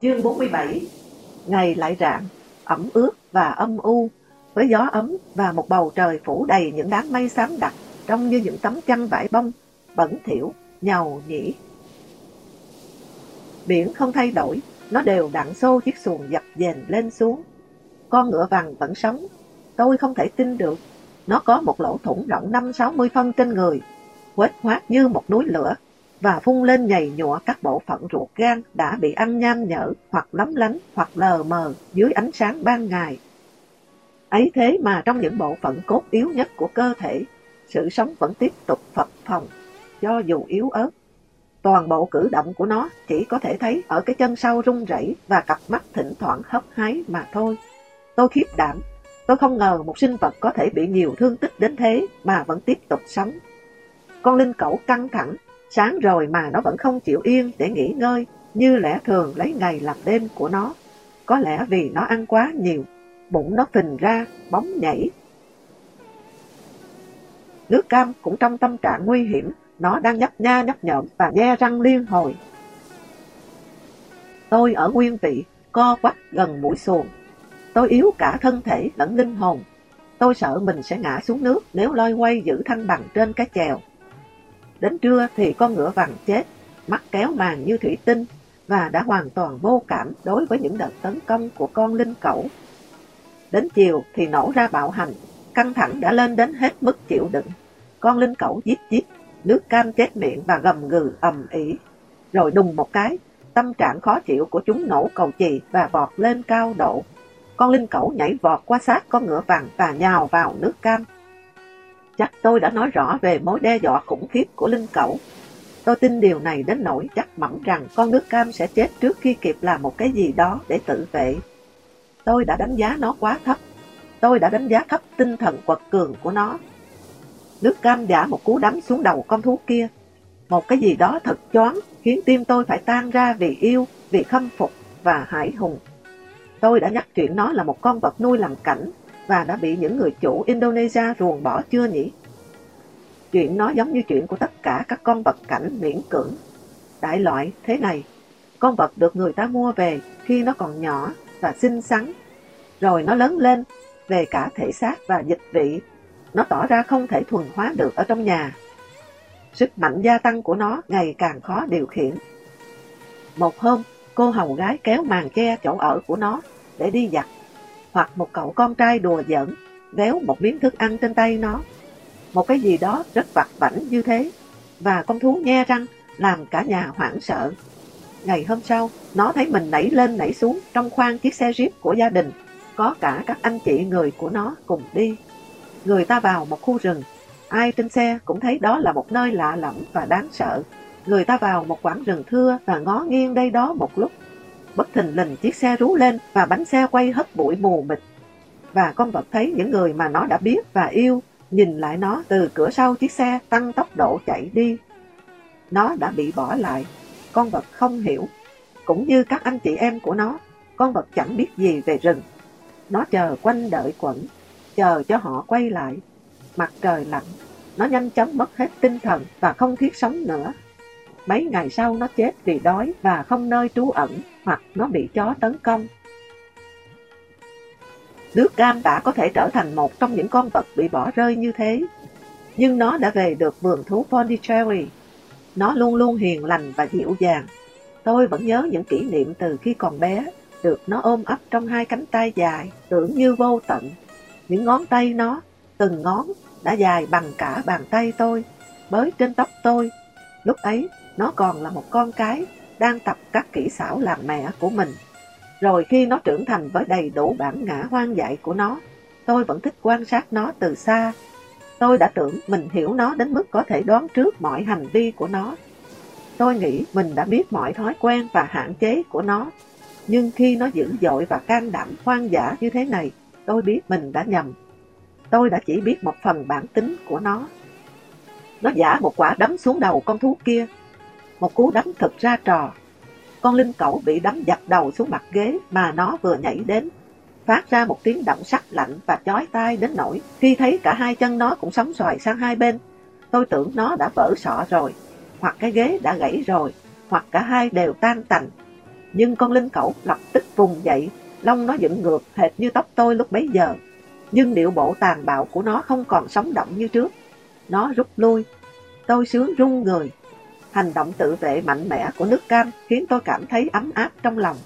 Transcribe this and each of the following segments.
Chương 47 Ngày lại rạng, ẩm ướt và âm u, với gió ấm và một bầu trời phủ đầy những đám mây xám đặc, trông như những tấm chăn vải bông, bẩn thỉu, nhầu nhĩ. Biển không thay đổi, nó đều đặn xô chiếc xuồng dập dềnh lên xuống. Con ngựa vàng vẫn sống, tôi không thể tin được. Nó có một lỗ thủng rộng 5-60 phân trên người, quét hoát như một núi lửa, và phun lên nhầy nhụa các bộ phận ruột gan đã bị ăn nham nhở hoặc lấm lánh hoặc lờ mờ dưới ánh sáng ban ngày. Ấy thế mà trong những bộ phận cốt yếu nhất của cơ thể, sự sống vẫn tiếp tục phập phồng, cho dù yếu ớt. Toàn bộ cử động của nó chỉ có thể thấy ở cái chân sau rung rẩy và cặp mắt thỉnh thoảng hấp hái mà thôi. Tôi khiếp đảm, tôi không ngờ một sinh vật có thể bị nhiều thương tích đến thế mà vẫn tiếp tục sống. Con linh cẩu căng thẳng, sáng rồi mà nó vẫn không chịu yên để nghỉ ngơi như lẽ thường lấy ngày làm đêm của nó. Có lẽ vì nó ăn quá nhiều, bụng nó phình ra, bóng nhảy. Nước cam cũng trong tâm trạng nguy hiểm, nó đang nhấp nha nhấp nhộm và nhe răng liên hồi. Tôi ở nguyên vị, co quắp gần mũi xuồng. Tôi yếu cả thân thể lẫn linh hồn. Tôi sợ mình sẽ ngã xuống nước nếu lôi quay giữ thăng bằng trên cái chèo. Đến trưa thì con ngựa vàng chết, mắt kéo màn như thủy tinh và đã hoàn toàn vô cảm đối với những đợt tấn công của con linh cẩu. Đến chiều thì nổ ra bạo hành, căng thẳng đã lên đến hết mức chịu đựng. Con linh cẩu giết giết, nước cam chết miệng và gầm gừ ầm ĩ. Rồi đùng một cái, tâm trạng khó chịu của chúng nổ cầu chì và vọt lên cao độ. Con linh cẩu nhảy vọt qua sát con ngựa vàng và nhào vào nước cam. Chắc tôi đã nói rõ về mối đe dọa khủng khiếp của linh cẩu. Tôi tin điều này đến nỗi chắc mẩm rằng con nước cam sẽ chết trước khi kịp làm một cái gì đó để tự vệ. Tôi đã đánh giá nó quá thấp. Tôi đã đánh giá thấp tinh thần quật cường của nó. Nước cam giả một cú đấm xuống đầu con thú kia. Một cái gì đó thật choáng khiến tim tôi phải tan ra vì yêu, vì khâm phục và hải hùng. Tôi đã nhắc chuyện nó là một con vật nuôi làm cảnh và đã bị những người chủ Indonesia ruồng bỏ chưa nhỉ? Chuyện nó giống như chuyện của tất cả các con vật cảnh miễn cưỡng. Đại loại thế này, con vật được người ta mua về khi nó còn nhỏ và xinh xắn, rồi nó lớn lên về cả thể xác và dịch vị, nó tỏ ra không thể thuần hóa được ở trong nhà. Sức mạnh gia tăng của nó ngày càng khó điều khiển. Một hôm, cô hầu gái kéo màn che chỗ ở của nó để đi giặt hoặc một cậu con trai đùa giỡn, véo một miếng thức ăn trên tay nó. Một cái gì đó rất vặt vảnh như thế, và con thú nhe răng làm cả nhà hoảng sợ. Ngày hôm sau, nó thấy mình nảy lên nảy xuống trong khoang chiếc xe jeep của gia đình, có cả các anh chị người của nó cùng đi. Người ta vào một khu rừng, ai trên xe cũng thấy đó là một nơi lạ lẫm và đáng sợ. Người ta vào một quãng rừng thưa và ngó nghiêng đây đó một lúc Bất thình lình chiếc xe rú lên và bánh xe quay hất bụi mù mịt. Và con vật thấy những người mà nó đã biết và yêu nhìn lại nó từ cửa sau chiếc xe tăng tốc độ chạy đi. Nó đã bị bỏ lại. Con vật không hiểu. Cũng như các anh chị em của nó, con vật chẳng biết gì về rừng. Nó chờ quanh đợi quẩn, chờ cho họ quay lại. Mặt trời lạnh, nó nhanh chóng mất hết tinh thần và không thiết sống nữa. Mấy ngày sau nó chết vì đói và không nơi trú ẩn hoặc nó bị chó tấn công. Nước cam đã có thể trở thành một trong những con vật bị bỏ rơi như thế. Nhưng nó đã về được vườn thú Pondicherry. Nó luôn luôn hiền lành và dịu dàng. Tôi vẫn nhớ những kỷ niệm từ khi còn bé, được nó ôm ấp trong hai cánh tay dài, tưởng như vô tận. Những ngón tay nó, từng ngón, đã dài bằng cả bàn tay tôi, bới trên tóc tôi. Lúc ấy, nó còn là một con cái đang tập các kỹ xảo làm mẹ của mình. Rồi khi nó trưởng thành với đầy đủ bản ngã hoang dại của nó, tôi vẫn thích quan sát nó từ xa. Tôi đã tưởng mình hiểu nó đến mức có thể đoán trước mọi hành vi của nó. Tôi nghĩ mình đã biết mọi thói quen và hạn chế của nó. Nhưng khi nó dữ dội và can đảm hoang dã như thế này, tôi biết mình đã nhầm. Tôi đã chỉ biết một phần bản tính của nó. Nó giả một quả đấm xuống đầu con thú kia một cú đấm thật ra trò. Con linh cẩu bị đấm dập đầu xuống mặt ghế mà nó vừa nhảy đến, phát ra một tiếng động sắc lạnh và chói tai đến nỗi khi thấy cả hai chân nó cũng sóng xoài sang hai bên. Tôi tưởng nó đã vỡ sọ rồi, hoặc cái ghế đã gãy rồi, hoặc cả hai đều tan tành. Nhưng con linh cẩu lập tức vùng dậy, lông nó dựng ngược hệt như tóc tôi lúc bấy giờ. Nhưng điệu bộ tàn bạo của nó không còn sống động như trước. Nó rút lui. Tôi sướng run người. Hành động tự vệ mạnh mẽ của nước cam khiến tôi cảm thấy ấm áp trong lòng.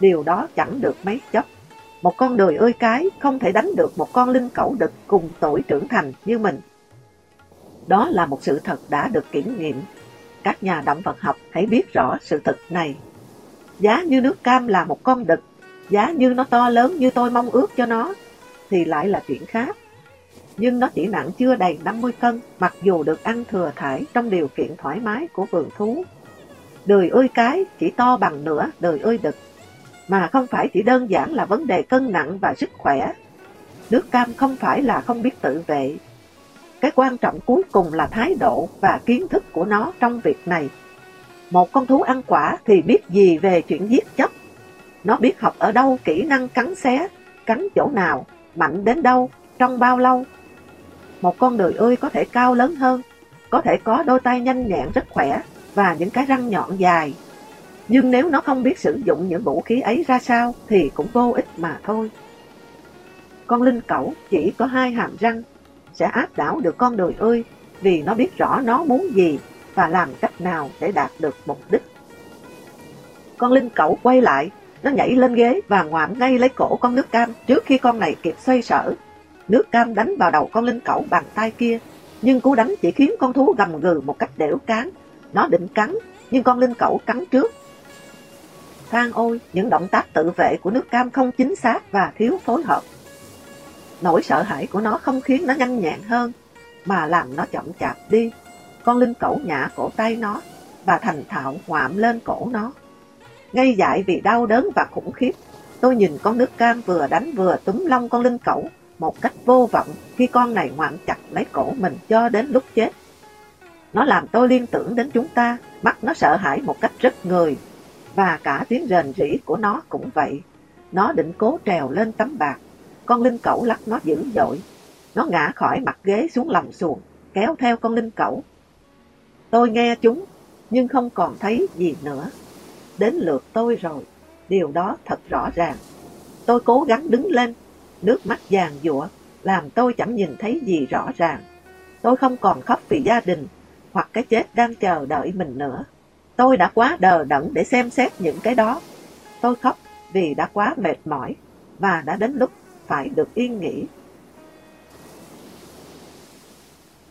Điều đó chẳng được mấy chốc. Một con đời ơi cái không thể đánh được một con linh cẩu đực cùng tuổi trưởng thành như mình. Đó là một sự thật đã được kiểm nghiệm. Các nhà động vật học hãy biết rõ sự thật này. Giá như nước cam là một con đực, giá như nó to lớn như tôi mong ước cho nó, thì lại là chuyện khác. Nhưng nó chỉ nặng chưa đầy 50 cân, mặc dù được ăn thừa thải trong điều kiện thoải mái của vườn thú. Đời ơi cái chỉ to bằng nửa đời ơi đực mà không phải chỉ đơn giản là vấn đề cân nặng và sức khỏe. Nước cam không phải là không biết tự vệ. Cái quan trọng cuối cùng là thái độ và kiến thức của nó trong việc này. Một con thú ăn quả thì biết gì về chuyện giết chóc. Nó biết học ở đâu kỹ năng cắn xé, cắn chỗ nào, mạnh đến đâu, trong bao lâu. Một con đời ươi có thể cao lớn hơn, có thể có đôi tay nhanh nhẹn rất khỏe và những cái răng nhọn dài nhưng nếu nó không biết sử dụng những vũ khí ấy ra sao thì cũng vô ích mà thôi. Con linh cẩu chỉ có hai hàm răng sẽ áp đảo được con đời ươi vì nó biết rõ nó muốn gì và làm cách nào để đạt được mục đích. Con linh cẩu quay lại, nó nhảy lên ghế và ngoạm ngay lấy cổ con nước cam trước khi con này kịp xoay sở. Nước cam đánh vào đầu con linh cẩu bằng tay kia, nhưng cú đánh chỉ khiến con thú gầm gừ một cách đểu cán. Nó định cắn, nhưng con linh cẩu cắn trước than ôi, những động tác tự vệ của nước cam không chính xác và thiếu phối hợp. Nỗi sợ hãi của nó không khiến nó nhanh nhẹn hơn, mà làm nó chậm chạp đi. Con linh cẩu nhả cổ tay nó và thành thạo ngoạm lên cổ nó. Ngay dại vì đau đớn và khủng khiếp, tôi nhìn con nước cam vừa đánh vừa túm lông con linh cẩu một cách vô vọng khi con này ngoạm chặt lấy cổ mình cho đến lúc chết. Nó làm tôi liên tưởng đến chúng ta, mắt nó sợ hãi một cách rất người và cả tiếng rền rỉ của nó cũng vậy. Nó định cố trèo lên tấm bạc, con linh cẩu lắc nó dữ dội. Nó ngã khỏi mặt ghế xuống lòng xuồng, kéo theo con linh cẩu. Tôi nghe chúng, nhưng không còn thấy gì nữa. Đến lượt tôi rồi, điều đó thật rõ ràng. Tôi cố gắng đứng lên, nước mắt vàng dũa làm tôi chẳng nhìn thấy gì rõ ràng. Tôi không còn khóc vì gia đình, hoặc cái chết đang chờ đợi mình nữa. Tôi đã quá đờ đẫn để xem xét những cái đó. Tôi khóc vì đã quá mệt mỏi và đã đến lúc phải được yên nghỉ.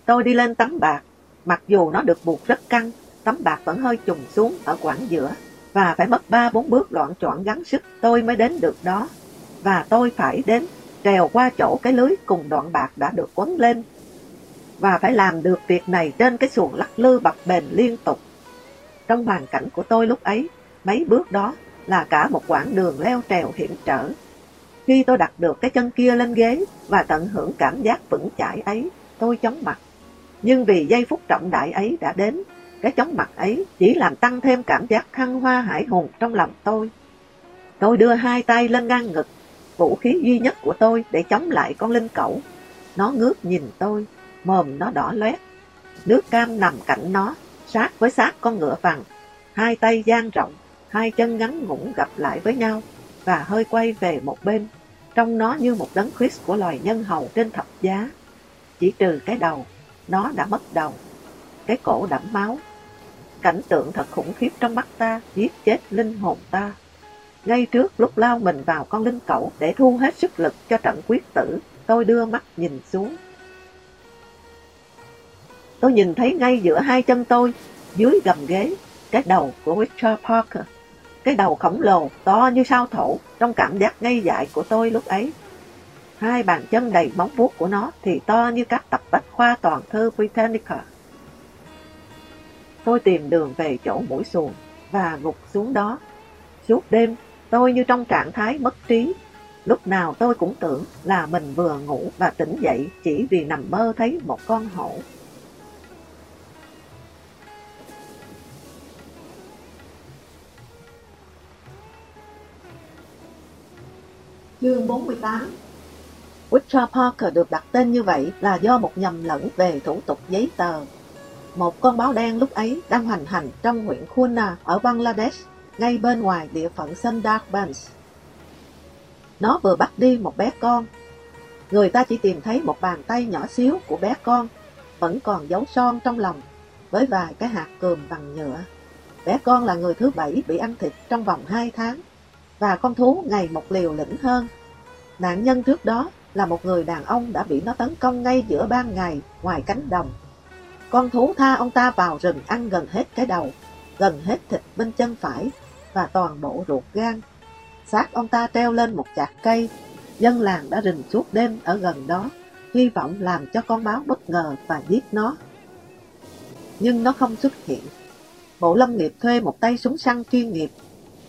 Tôi đi lên tấm bạc, mặc dù nó được buộc rất căng, tấm bạc vẫn hơi trùng xuống ở quãng giữa và phải mất ba bốn bước loạn trọn gắng sức tôi mới đến được đó. Và tôi phải đến trèo qua chỗ cái lưới cùng đoạn bạc đã được quấn lên và phải làm được việc này trên cái xuồng lắc lư bập bền liên tục trong hoàn cảnh của tôi lúc ấy, mấy bước đó là cả một quãng đường leo trèo hiểm trở. Khi tôi đặt được cái chân kia lên ghế và tận hưởng cảm giác vững chãi ấy, tôi chóng mặt. Nhưng vì giây phút trọng đại ấy đã đến, cái chóng mặt ấy chỉ làm tăng thêm cảm giác thăng hoa hải hùng trong lòng tôi. Tôi đưa hai tay lên ngang ngực, vũ khí duy nhất của tôi để chống lại con linh cẩu. Nó ngước nhìn tôi, mồm nó đỏ loét. Nước cam nằm cạnh nó, sát với sát con ngựa vàng, hai tay dang rộng, hai chân ngắn ngủn gặp lại với nhau và hơi quay về một bên, Trong nó như một đấng Chris của loài nhân hầu trên thập giá. Chỉ trừ cái đầu, nó đã mất đầu, cái cổ đẫm máu. Cảnh tượng thật khủng khiếp trong mắt ta, giết chết linh hồn ta. Ngay trước lúc lao mình vào con linh cẩu để thu hết sức lực cho trận quyết tử, tôi đưa mắt nhìn xuống Tôi nhìn thấy ngay giữa hai chân tôi, dưới gầm ghế, cái đầu của Richard Parker. Cái đầu khổng lồ, to như sao thổ, trong cảm giác ngây dại của tôi lúc ấy. Hai bàn chân đầy móng vuốt của nó thì to như các tập bách khoa toàn thư Britannica. Tôi tìm đường về chỗ mũi xuồng và gục xuống đó. Suốt đêm, tôi như trong trạng thái mất trí. Lúc nào tôi cũng tưởng là mình vừa ngủ và tỉnh dậy chỉ vì nằm mơ thấy một con hổ. Chương 48 Richard Parker được đặt tên như vậy là do một nhầm lẫn về thủ tục giấy tờ. Một con báo đen lúc ấy đang hoành hành trong huyện Khuna ở Bangladesh, ngay bên ngoài địa phận Sundarbans. Nó vừa bắt đi một bé con. Người ta chỉ tìm thấy một bàn tay nhỏ xíu của bé con, vẫn còn dấu son trong lòng, với vài cái hạt cườm bằng nhựa. Bé con là người thứ bảy bị ăn thịt trong vòng 2 tháng, và con thú ngày một liều lĩnh hơn. Nạn nhân trước đó là một người đàn ông đã bị nó tấn công ngay giữa ban ngày ngoài cánh đồng. Con thú tha ông ta vào rừng ăn gần hết cái đầu, gần hết thịt bên chân phải và toàn bộ ruột gan. Xác ông ta treo lên một chạc cây, dân làng đã rình suốt đêm ở gần đó, hy vọng làm cho con báo bất ngờ và giết nó. Nhưng nó không xuất hiện. Bộ Lâm nghiệp thuê một tay súng săn chuyên nghiệp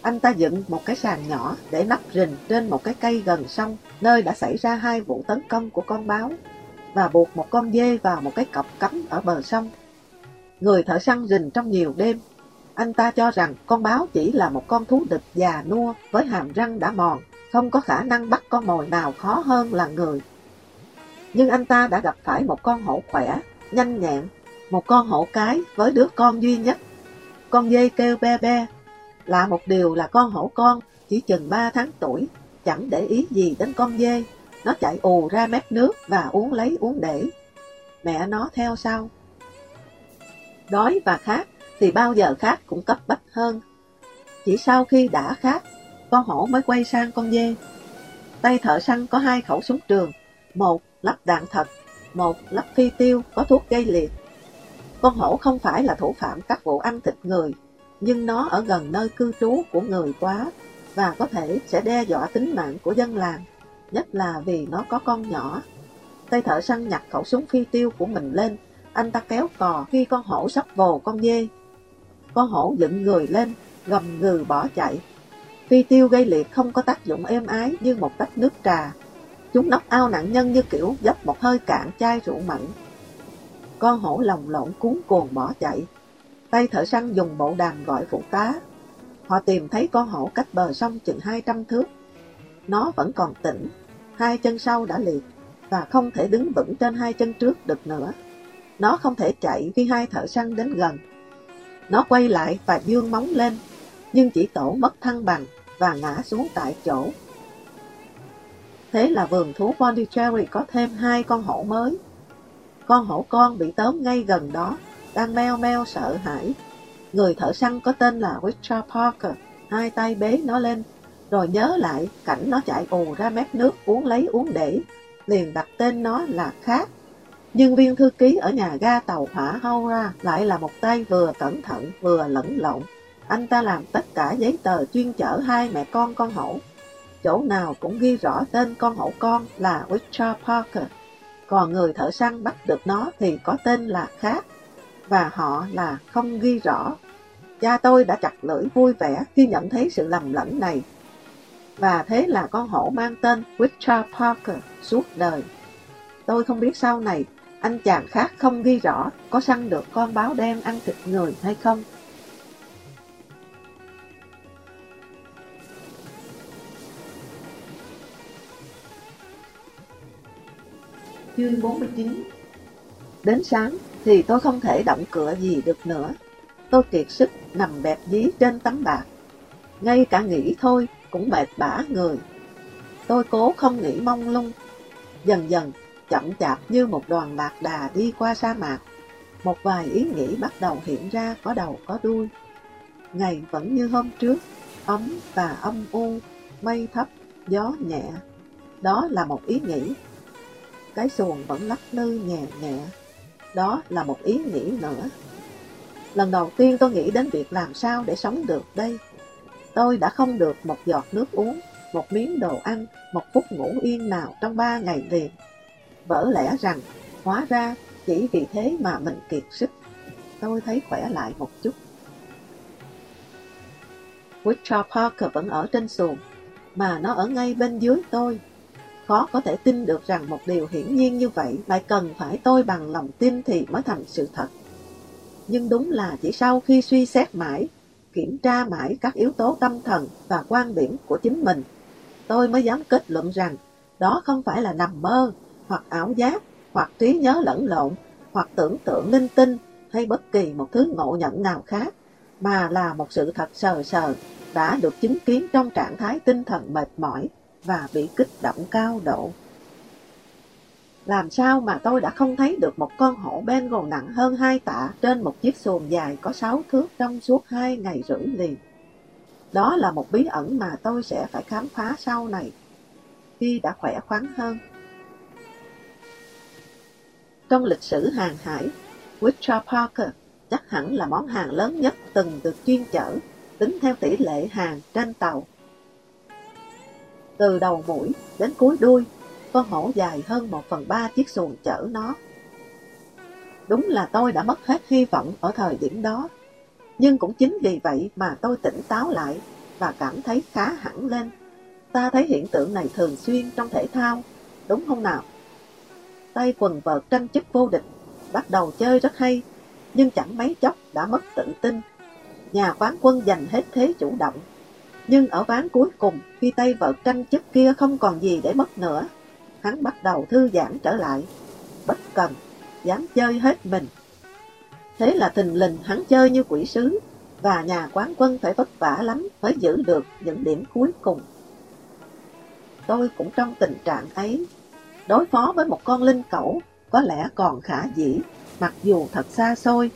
anh ta dựng một cái sàn nhỏ để nắp rình trên một cái cây gần sông, nơi đã xảy ra hai vụ tấn công của con báo, và buộc một con dê vào một cái cọc cắm ở bờ sông. Người thợ săn rình trong nhiều đêm, anh ta cho rằng con báo chỉ là một con thú địch già nua với hàm răng đã mòn, không có khả năng bắt con mồi nào khó hơn là người. Nhưng anh ta đã gặp phải một con hổ khỏe, nhanh nhẹn, một con hổ cái với đứa con duy nhất. Con dê kêu be be, là một điều là con hổ con chỉ chừng 3 tháng tuổi, chẳng để ý gì đến con dê. Nó chạy ù ra mép nước và uống lấy uống để. Mẹ nó theo sau. Đói và khát thì bao giờ khát cũng cấp bách hơn. Chỉ sau khi đã khát, con hổ mới quay sang con dê. Tay thợ săn có hai khẩu súng trường, một lắp đạn thật, một lắp phi tiêu có thuốc gây liệt. Con hổ không phải là thủ phạm các vụ ăn thịt người nhưng nó ở gần nơi cư trú của người quá và có thể sẽ đe dọa tính mạng của dân làng, nhất là vì nó có con nhỏ. Tay thợ săn nhặt khẩu súng phi tiêu của mình lên, anh ta kéo cò khi con hổ sắp vồ con dê. Con hổ dựng người lên, gầm ngừ bỏ chạy. Phi tiêu gây liệt không có tác dụng êm ái như một tách nước trà. Chúng nóc ao nạn nhân như kiểu dấp một hơi cạn chai rượu mặn. Con hổ lồng lộn cuốn cuồng bỏ chạy, Tay thợ săn dùng bộ đàm gọi phụ tá. Họ tìm thấy con hổ cách bờ sông chừng 200 thước. Nó vẫn còn tỉnh, hai chân sau đã liệt và không thể đứng vững trên hai chân trước được nữa. Nó không thể chạy khi hai thợ săn đến gần. Nó quay lại và dương móng lên, nhưng chỉ tổ mất thăng bằng và ngã xuống tại chỗ. Thế là vườn thú Pondicherry có thêm hai con hổ mới. Con hổ con bị tóm ngay gần đó đang meo meo sợ hãi. Người thợ săn có tên là Richard Parker, hai tay bế nó lên, rồi nhớ lại cảnh nó chạy ù ra mép nước uống lấy uống để, liền đặt tên nó là Khác. Nhân viên thư ký ở nhà ga tàu hỏa Haura lại là một tay vừa cẩn thận vừa lẫn lộn. Anh ta làm tất cả giấy tờ chuyên chở hai mẹ con con hổ. Chỗ nào cũng ghi rõ tên con hổ con là Richard Parker. Còn người thợ săn bắt được nó thì có tên là Khác, và họ là không ghi rõ. Cha tôi đã chặt lưỡi vui vẻ khi nhận thấy sự lầm lẫn này. Và thế là con hổ mang tên Richard Parker suốt đời. Tôi không biết sau này anh chàng khác không ghi rõ có săn được con báo đen ăn thịt người hay không. Chương 49 Đến sáng, thì tôi không thể động cửa gì được nữa. Tôi kiệt sức nằm bẹp dí trên tấm bạc. Ngay cả nghĩ thôi cũng mệt bã người. Tôi cố không nghĩ mong lung. Dần dần, chậm chạp như một đoàn lạc đà đi qua sa mạc. Một vài ý nghĩ bắt đầu hiện ra có đầu có đuôi. Ngày vẫn như hôm trước, ấm và âm u, mây thấp, gió nhẹ. Đó là một ý nghĩ. Cái xuồng vẫn lắc lư nhẹ nhẹ đó là một ý nghĩ nữa. Lần đầu tiên tôi nghĩ đến việc làm sao để sống được đây. Tôi đã không được một giọt nước uống, một miếng đồ ăn, một phút ngủ yên nào trong ba ngày liền. Vỡ lẽ rằng, hóa ra chỉ vì thế mà mình kiệt sức. Tôi thấy khỏe lại một chút. Richard Parker vẫn ở trên xuồng, mà nó ở ngay bên dưới tôi. Khó có thể tin được rằng một điều hiển nhiên như vậy lại cần phải tôi bằng lòng tin thì mới thành sự thật. Nhưng đúng là chỉ sau khi suy xét mãi, kiểm tra mãi các yếu tố tâm thần và quan điểm của chính mình, tôi mới dám kết luận rằng đó không phải là nằm mơ, hoặc ảo giác, hoặc trí nhớ lẫn lộn, hoặc tưởng tượng linh tinh, hay bất kỳ một thứ ngộ nhận nào khác, mà là một sự thật sờ sờ đã được chứng kiến trong trạng thái tinh thần mệt mỏi và bị kích động cao độ. Làm sao mà tôi đã không thấy được một con hổ Bengal nặng hơn hai tạ trên một chiếc xuồng dài có sáu thước trong suốt hai ngày rưỡi liền. Đó là một bí ẩn mà tôi sẽ phải khám phá sau này, khi đã khỏe khoắn hơn. Trong lịch sử hàng hải, Wichita Parker chắc hẳn là món hàng lớn nhất từng được chuyên chở, tính theo tỷ lệ hàng trên tàu. Từ đầu mũi đến cuối đuôi, con hổ dài hơn một phần ba chiếc xuồng chở nó. Đúng là tôi đã mất hết hy vọng ở thời điểm đó, nhưng cũng chính vì vậy mà tôi tỉnh táo lại và cảm thấy khá hẳn lên. Ta thấy hiện tượng này thường xuyên trong thể thao, đúng không nào? Tay quần vợt tranh chức vô địch, bắt đầu chơi rất hay, nhưng chẳng mấy chốc đã mất tự tin. Nhà quán quân giành hết thế chủ động, nhưng ở ván cuối cùng khi tay vợt tranh chức kia không còn gì để mất nữa, hắn bắt đầu thư giãn trở lại, bất cần, dám chơi hết mình. Thế là thình lình hắn chơi như quỷ sứ, và nhà quán quân phải vất vả lắm mới giữ được những điểm cuối cùng. Tôi cũng trong tình trạng ấy, đối phó với một con linh cẩu có lẽ còn khả dĩ, mặc dù thật xa xôi.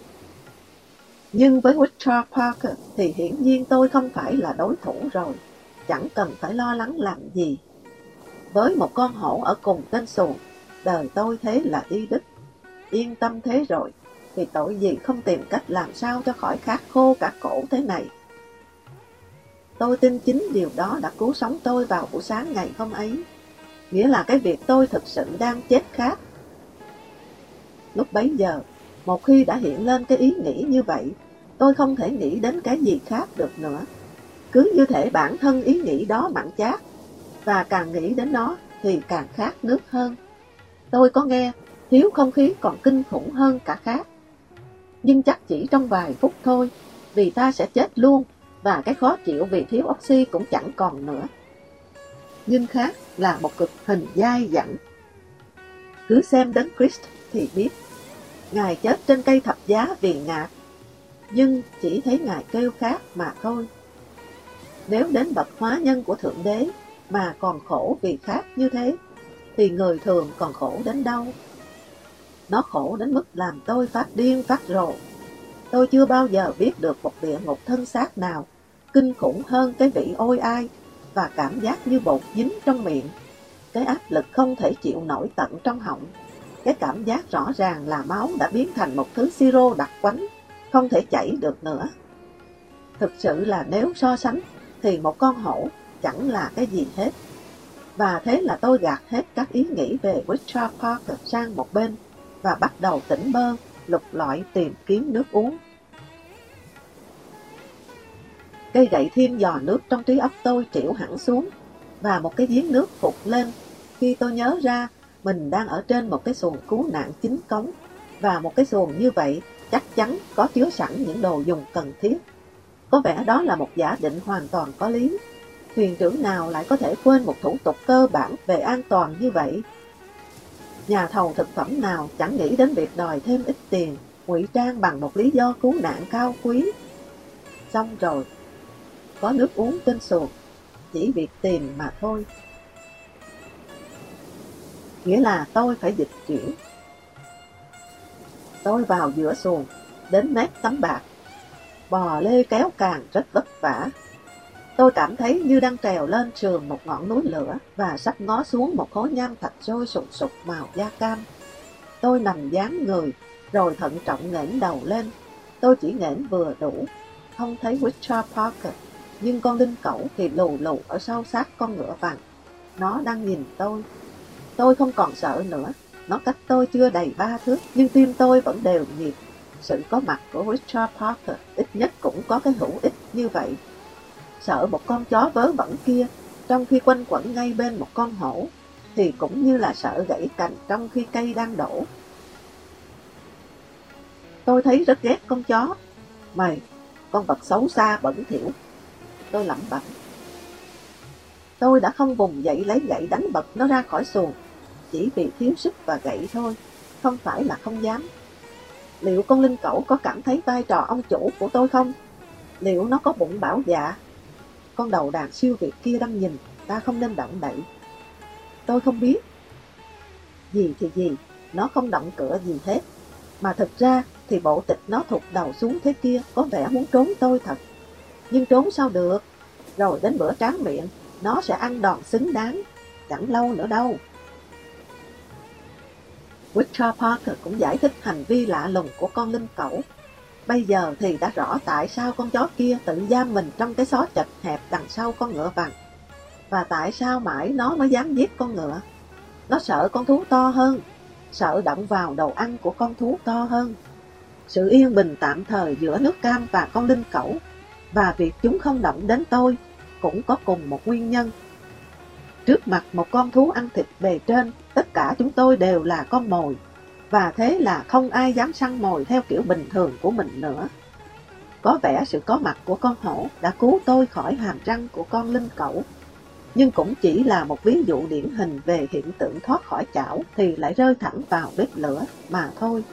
Nhưng với Richard Parker thì hiển nhiên tôi không phải là đối thủ rồi, chẳng cần phải lo lắng làm gì. Với một con hổ ở cùng tên xuồng, đời tôi thế là đi đích. Yên tâm thế rồi, thì tội gì không tìm cách làm sao cho khỏi khát khô cả cổ thế này. Tôi tin chính điều đó đã cứu sống tôi vào buổi sáng ngày hôm ấy. Nghĩa là cái việc tôi thực sự đang chết khát. Lúc bấy giờ, một khi đã hiện lên cái ý nghĩ như vậy, tôi không thể nghĩ đến cái gì khác được nữa. Cứ như thể bản thân ý nghĩ đó mặn chát, và càng nghĩ đến nó thì càng khát nước hơn. Tôi có nghe, thiếu không khí còn kinh khủng hơn cả khát nhưng chắc chỉ trong vài phút thôi, vì ta sẽ chết luôn, và cái khó chịu vì thiếu oxy cũng chẳng còn nữa. Nhưng khác là một cực hình dai dẳng. Cứ xem đến Christ thì biết, Ngài chết trên cây thập giá vì ngạ, nhưng chỉ thấy Ngài kêu khác mà thôi. Nếu đến bậc hóa nhân của Thượng Đế mà còn khổ vì khác như thế, thì người thường còn khổ đến đâu? Nó khổ đến mức làm tôi phát điên phát rồ. Tôi chưa bao giờ biết được một địa ngục thân xác nào kinh khủng hơn cái vị ôi ai và cảm giác như bột dính trong miệng. Cái áp lực không thể chịu nổi tận trong họng. Cái cảm giác rõ ràng là máu đã biến thành một thứ siro đặc quánh, không thể chảy được nữa. Thực sự là nếu so sánh thì một con hổ chẳng là cái gì hết. Và thế là tôi gạt hết các ý nghĩ về Richard Parker sang một bên và bắt đầu tỉnh bơ, lục lọi tìm kiếm nước uống. Cây gậy thêm dò nước trong trí ốc tôi triệu hẳn xuống, và một cái giếng nước phục lên khi tôi nhớ ra mình đang ở trên một cái xuồng cứu nạn chính cống, và một cái xuồng như vậy chắc chắn có chứa sẵn những đồ dùng cần thiết. Có vẻ đó là một giả định hoàn toàn có lý. Thuyền trưởng nào lại có thể quên một thủ tục cơ bản về an toàn như vậy Nhà thầu thực phẩm nào chẳng nghĩ đến việc đòi thêm ít tiền, ngụy trang bằng một lý do cứu nạn cao quý. Xong rồi, có nước uống trên xuồng, chỉ việc tìm mà thôi. Nghĩa là tôi phải dịch chuyển. Tôi vào giữa xuồng, đến mép tấm bạc, bò lê kéo càng rất vất vả, Tôi cảm thấy như đang trèo lên trường một ngọn núi lửa và sắp ngó xuống một khối nham thạch sôi sụp sụp màu da cam. Tôi nằm dán người, rồi thận trọng nghển đầu lên. Tôi chỉ nghển vừa đủ, không thấy Richard Parker, nhưng con linh cẩu thì lù lù ở sau sát con ngựa vàng. Nó đang nhìn tôi. Tôi không còn sợ nữa, nó cách tôi chưa đầy ba thước, nhưng tim tôi vẫn đều nhịp. Sự có mặt của Richard Parker ít nhất cũng có cái hữu ích như vậy sợ một con chó vớ vẩn kia, trong khi quanh quẩn ngay bên một con hổ, thì cũng như là sợ gãy cành trong khi cây đang đổ. Tôi thấy rất ghét con chó. Mày, con vật xấu xa bẩn thỉu. Tôi lẩm bẩm. Tôi đã không vùng dậy lấy gậy đánh bật nó ra khỏi xuồng, chỉ vì thiếu sức và gậy thôi, không phải là không dám. Liệu con linh cẩu có cảm thấy vai trò ông chủ của tôi không? Liệu nó có bụng bảo dạ? Con đầu đàn siêu việt kia đang nhìn, ta không nên động đậy. Tôi không biết. Gì thì gì, nó không động cửa gì hết. Mà thật ra thì bộ tịch nó thụt đầu xuống thế kia có vẻ muốn trốn tôi thật. Nhưng trốn sao được? Rồi đến bữa tráng miệng, nó sẽ ăn đòn xứng đáng. Chẳng lâu nữa đâu. Richard Parker cũng giải thích hành vi lạ lùng của con linh cẩu. Bây giờ thì đã rõ tại sao con chó kia tự giam mình trong cái xó chật hẹp đằng sau con ngựa vàng. Và tại sao mãi nó mới dám giết con ngựa. Nó sợ con thú to hơn, sợ động vào đầu ăn của con thú to hơn. Sự yên bình tạm thời giữa nước cam và con linh cẩu và việc chúng không động đến tôi cũng có cùng một nguyên nhân. Trước mặt một con thú ăn thịt bề trên, tất cả chúng tôi đều là con mồi, và thế là không ai dám săn mồi theo kiểu bình thường của mình nữa. Có vẻ sự có mặt của con hổ đã cứu tôi khỏi hàm răng của con linh cẩu, nhưng cũng chỉ là một ví dụ điển hình về hiện tượng thoát khỏi chảo thì lại rơi thẳng vào bếp lửa mà thôi.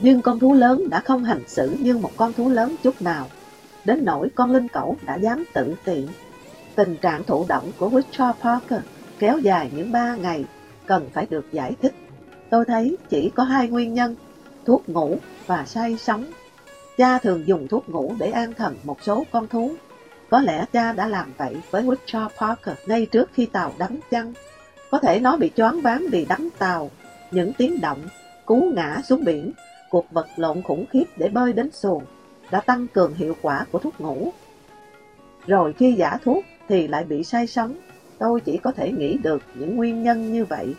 Nhưng con thú lớn đã không hành xử như một con thú lớn chút nào, đến nỗi con linh cẩu đã dám tự tiện. Tình trạng thụ động của Richard Parker kéo dài những ba ngày cần phải được giải thích. Tôi thấy chỉ có hai nguyên nhân, thuốc ngủ và say sóng. Cha thường dùng thuốc ngủ để an thần một số con thú. Có lẽ cha đã làm vậy với Richard Parker ngay trước khi tàu đắm chăng. Có thể nó bị choáng váng vì đắm tàu, những tiếng động, cú ngã xuống biển, cuộc vật lộn khủng khiếp để bơi đến xuồng đã tăng cường hiệu quả của thuốc ngủ. Rồi khi giả thuốc thì lại bị say sóng tôi chỉ có thể nghĩ được những nguyên nhân như vậy.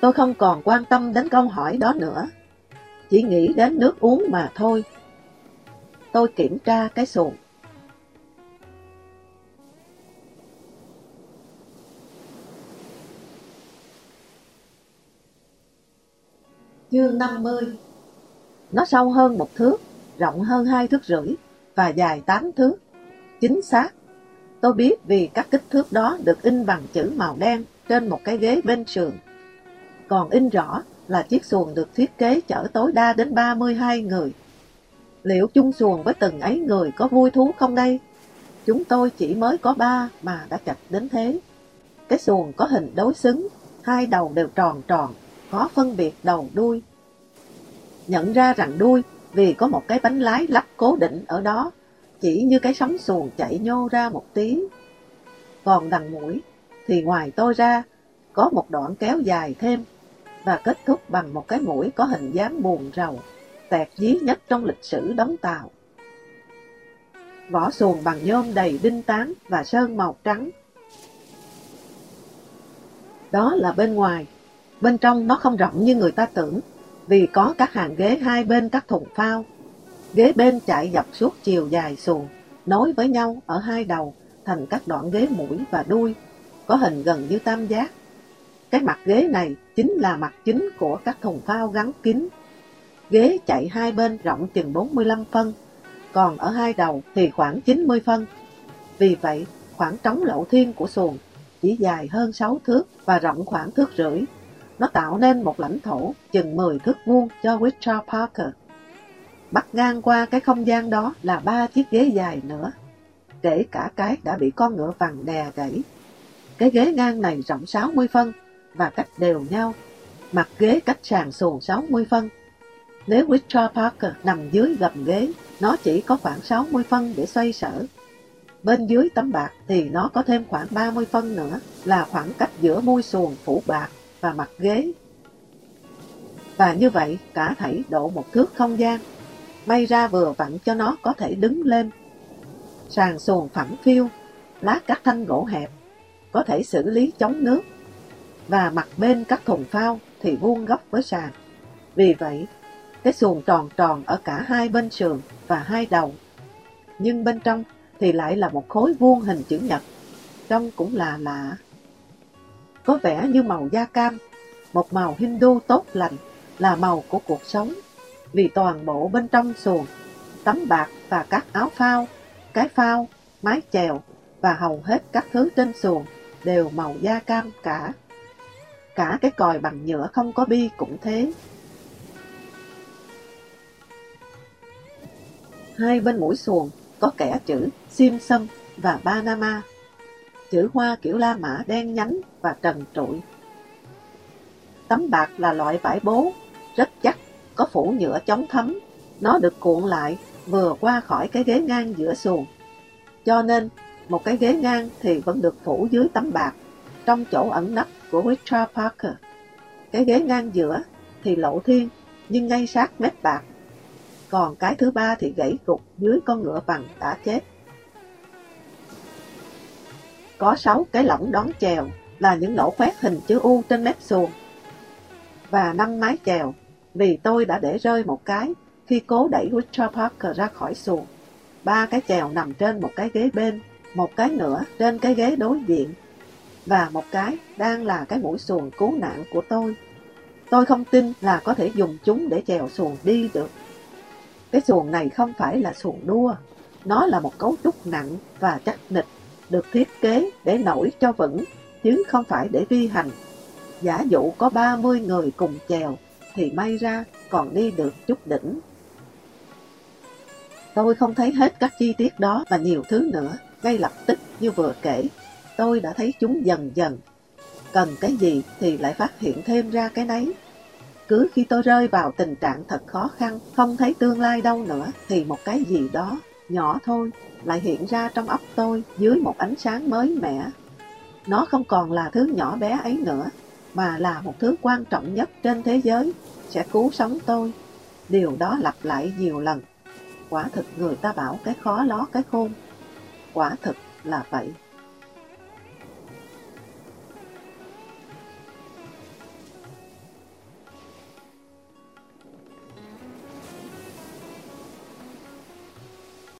Tôi không còn quan tâm đến câu hỏi đó nữa, chỉ nghĩ đến nước uống mà thôi. Tôi kiểm tra cái xuồng. Chương 50 nó sâu hơn một thước, rộng hơn hai thước rưỡi và dài tám thước. Chính xác Tôi biết vì các kích thước đó được in bằng chữ màu đen trên một cái ghế bên sườn. Còn in rõ là chiếc xuồng được thiết kế chở tối đa đến 32 người. Liệu chung xuồng với từng ấy người có vui thú không đây? Chúng tôi chỉ mới có ba mà đã chặt đến thế. Cái xuồng có hình đối xứng, hai đầu đều tròn tròn, có phân biệt đầu đuôi. Nhận ra rằng đuôi vì có một cái bánh lái lắp cố định ở đó chỉ như cái sóng xuồng chạy nhô ra một tí. Còn đằng mũi thì ngoài tôi ra có một đoạn kéo dài thêm và kết thúc bằng một cái mũi có hình dáng buồn rầu, tẹt dí nhất trong lịch sử đóng tàu. Vỏ xuồng bằng nhôm đầy đinh tán và sơn màu trắng. Đó là bên ngoài, bên trong nó không rộng như người ta tưởng, vì có các hàng ghế hai bên các thùng phao Ghế bên chạy dọc suốt chiều dài xuồng, nối với nhau ở hai đầu thành các đoạn ghế mũi và đuôi, có hình gần như tam giác. Cái mặt ghế này chính là mặt chính của các thùng phao gắn kín. Ghế chạy hai bên rộng chừng 45 phân, còn ở hai đầu thì khoảng 90 phân. Vì vậy, khoảng trống lậu thiên của xuồng chỉ dài hơn 6 thước và rộng khoảng thước rưỡi. Nó tạo nên một lãnh thổ chừng 10 thước vuông cho Richard Parker. Bắt ngang qua cái không gian đó là ba chiếc ghế dài nữa, kể cả cái đã bị con ngựa vằn đè gãy. Cái ghế ngang này rộng 60 phân và cách đều nhau, mặt ghế cách sàn xuồng 60 phân. Nếu Richard Parker nằm dưới gầm ghế, nó chỉ có khoảng 60 phân để xoay sở. Bên dưới tấm bạc thì nó có thêm khoảng 30 phân nữa là khoảng cách giữa môi xuồng phủ bạc và mặt ghế. Và như vậy cả thảy độ một thước không gian may ra vừa vặn cho nó có thể đứng lên. Sàn xuồng phẳng phiêu, lá các thanh gỗ hẹp, có thể xử lý chống nước, và mặt bên các thùng phao thì vuông góc với sàn. Vì vậy, cái xuồng tròn tròn ở cả hai bên sườn và hai đầu, nhưng bên trong thì lại là một khối vuông hình chữ nhật, trông cũng là lạ. Có vẻ như màu da cam, một màu Hindu tốt lành, là màu của cuộc sống vì toàn bộ bên trong xuồng, tấm bạc và các áo phao, cái phao, mái chèo và hầu hết các thứ trên xuồng đều màu da cam cả. Cả cái còi bằng nhựa không có bi cũng thế. Hai bên mũi xuồng có kẻ chữ Simpson và Panama. Chữ hoa kiểu La Mã đen nhánh và trần trụi. Tấm bạc là loại vải bố, rất chắc, có phủ nhựa chống thấm. Nó được cuộn lại vừa qua khỏi cái ghế ngang giữa xuồng. Cho nên, một cái ghế ngang thì vẫn được phủ dưới tấm bạc, trong chỗ ẩn nấp của Richard Parker. Cái ghế ngang giữa thì lộ thiên, nhưng ngay sát mép bạc. Còn cái thứ ba thì gãy gục dưới con ngựa bằng đã chết. Có sáu cái lỏng đón chèo là những lỗ khoét hình chữ U trên mép xuồng. Và năm mái chèo, vì tôi đã để rơi một cái khi cố đẩy Richard Parker ra khỏi xuồng. Ba cái chèo nằm trên một cái ghế bên, một cái nữa trên cái ghế đối diện, và một cái đang là cái mũi xuồng cứu nạn của tôi. Tôi không tin là có thể dùng chúng để chèo xuồng đi được. Cái xuồng này không phải là xuồng đua, nó là một cấu trúc nặng và chắc nịch, được thiết kế để nổi cho vững, chứ không phải để vi hành. Giả dụ có 30 người cùng chèo, thì may ra còn đi được chút đỉnh. Tôi không thấy hết các chi tiết đó và nhiều thứ nữa, ngay lập tức như vừa kể, tôi đã thấy chúng dần dần. Cần cái gì thì lại phát hiện thêm ra cái nấy. Cứ khi tôi rơi vào tình trạng thật khó khăn, không thấy tương lai đâu nữa, thì một cái gì đó, nhỏ thôi, lại hiện ra trong óc tôi dưới một ánh sáng mới mẻ. Nó không còn là thứ nhỏ bé ấy nữa, mà là một thứ quan trọng nhất trên thế giới, sẽ cứu sống tôi. Điều đó lặp lại nhiều lần. Quả thực người ta bảo cái khó ló cái khôn. Quả thực là vậy.